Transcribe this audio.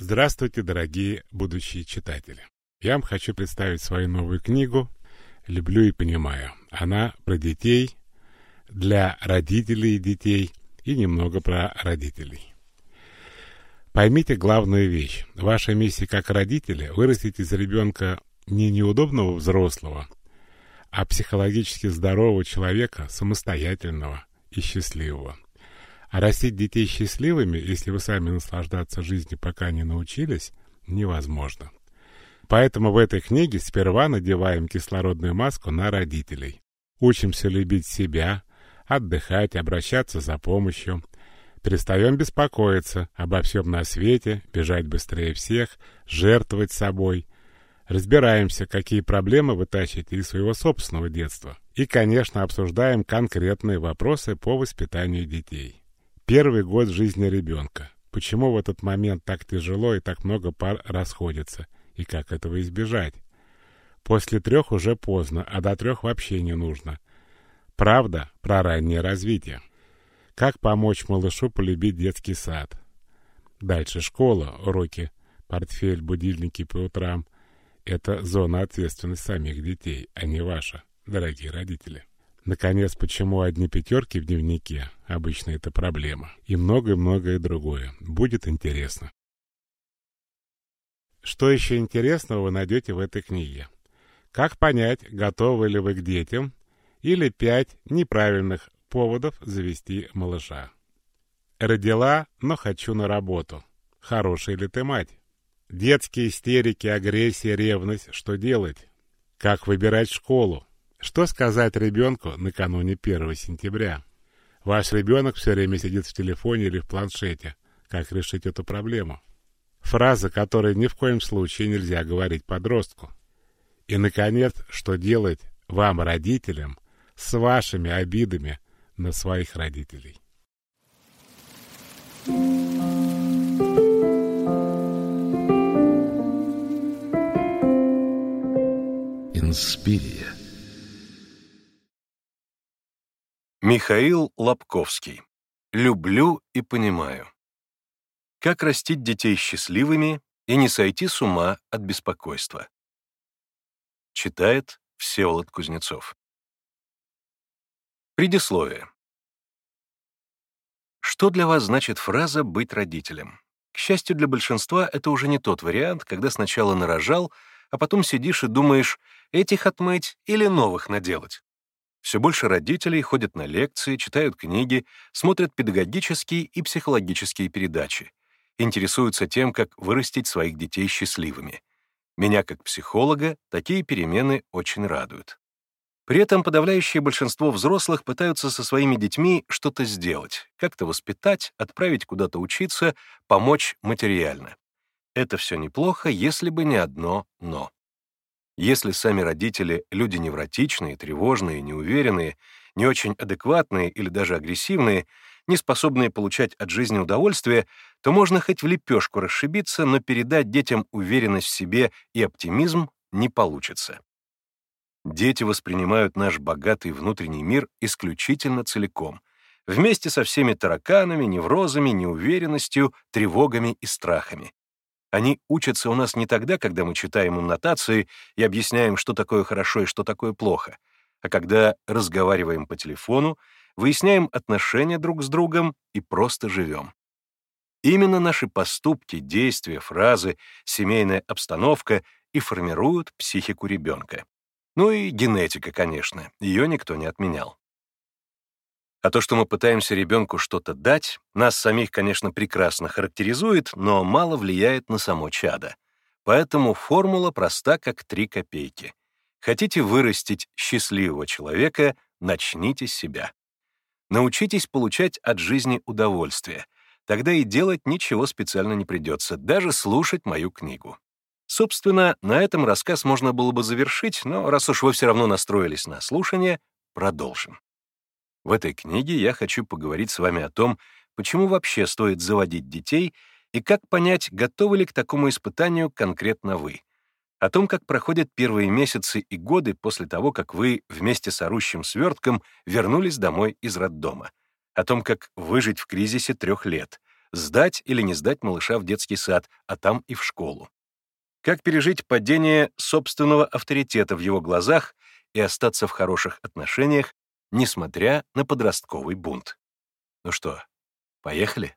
Здравствуйте, дорогие будущие читатели. Я вам хочу представить свою новую книгу «Люблю и понимаю». Она про детей, для родителей детей и немного про родителей. Поймите главную вещь. Ваша миссия как родители – вырастить из ребенка не неудобного взрослого, а психологически здорового человека, самостоятельного и счастливого. А растить детей счастливыми, если вы сами наслаждаться жизнью пока не научились, невозможно. Поэтому в этой книге сперва надеваем кислородную маску на родителей. Учимся любить себя, отдыхать, обращаться за помощью. Перестаем беспокоиться обо всем на свете, бежать быстрее всех, жертвовать собой. Разбираемся, какие проблемы вы тащите из своего собственного детства. И, конечно, обсуждаем конкретные вопросы по воспитанию детей. Первый год жизни ребенка. Почему в этот момент так тяжело и так много пар расходятся? И как этого избежать? После трех уже поздно, а до трех вообще не нужно. Правда про раннее развитие. Как помочь малышу полюбить детский сад? Дальше школа, уроки, портфель, будильники по утрам. Это зона ответственности самих детей, а не ваша, дорогие родители. Наконец, почему одни пятерки в дневнике? Обычно это проблема. И многое-многое другое. Будет интересно. Что еще интересного вы найдете в этой книге? Как понять, готовы ли вы к детям? Или пять неправильных поводов завести малыша. Родила, но хочу на работу. Хорошая ли ты мать? Детские истерики, агрессия, ревность. Что делать? Как выбирать школу? Что сказать ребенку накануне 1 сентября? Ваш ребенок все время сидит в телефоне или в планшете. Как решить эту проблему? Фраза, которой ни в коем случае нельзя говорить подростку. И, наконец, что делать вам, родителям, с вашими обидами на своих родителей? Инспирия Михаил Лобковский. Люблю и понимаю. Как растить детей счастливыми и не сойти с ума от беспокойства. Читает Всеволод Кузнецов. Предисловие. Что для вас значит фраза «быть родителем»? К счастью для большинства, это уже не тот вариант, когда сначала нарожал, а потом сидишь и думаешь, этих отмыть или новых наделать. Все больше родителей ходят на лекции, читают книги, смотрят педагогические и психологические передачи, интересуются тем, как вырастить своих детей счастливыми. Меня, как психолога, такие перемены очень радуют. При этом подавляющее большинство взрослых пытаются со своими детьми что-то сделать, как-то воспитать, отправить куда-то учиться, помочь материально. Это все неплохо, если бы не одно «но». Если сами родители — люди невротичные, тревожные, неуверенные, не очень адекватные или даже агрессивные, не способные получать от жизни удовольствие, то можно хоть в лепешку расшибиться, но передать детям уверенность в себе и оптимизм не получится. Дети воспринимают наш богатый внутренний мир исключительно целиком, вместе со всеми тараканами, неврозами, неуверенностью, тревогами и страхами. Они учатся у нас не тогда, когда мы читаем им нотации и объясняем, что такое хорошо и что такое плохо, а когда разговариваем по телефону, выясняем отношения друг с другом и просто живем. Именно наши поступки, действия, фразы, семейная обстановка и формируют психику ребенка. Ну и генетика, конечно, ее никто не отменял. А то, что мы пытаемся ребенку что-то дать, нас самих, конечно, прекрасно характеризует, но мало влияет на само чадо. Поэтому формула проста, как три копейки. Хотите вырастить счастливого человека, начните с себя. Научитесь получать от жизни удовольствие. Тогда и делать ничего специально не придется, даже слушать мою книгу. Собственно, на этом рассказ можно было бы завершить, но раз уж вы все равно настроились на слушание, продолжим. В этой книге я хочу поговорить с вами о том, почему вообще стоит заводить детей и как понять, готовы ли к такому испытанию конкретно вы. О том, как проходят первые месяцы и годы после того, как вы вместе с орущим свертком вернулись домой из роддома. О том, как выжить в кризисе трех лет. сдать или не сдать малыша в детский сад, а там и в школу. Как пережить падение собственного авторитета в его глазах и остаться в хороших отношениях, несмотря на подростковый бунт. Ну что, поехали?